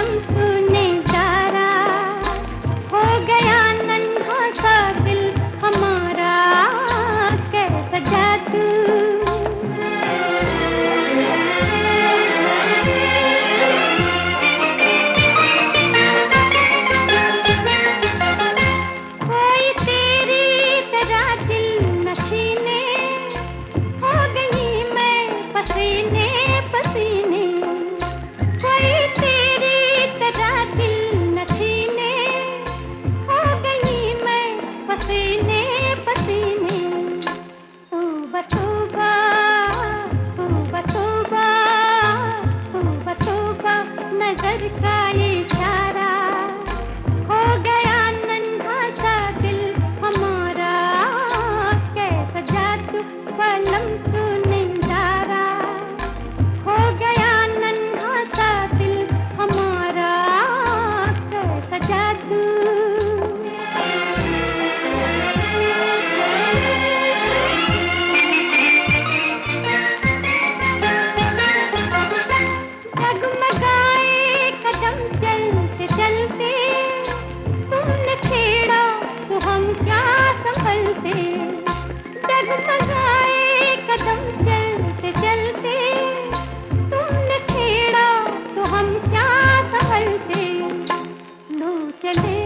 Adam. ಕಲಿಯಲೇ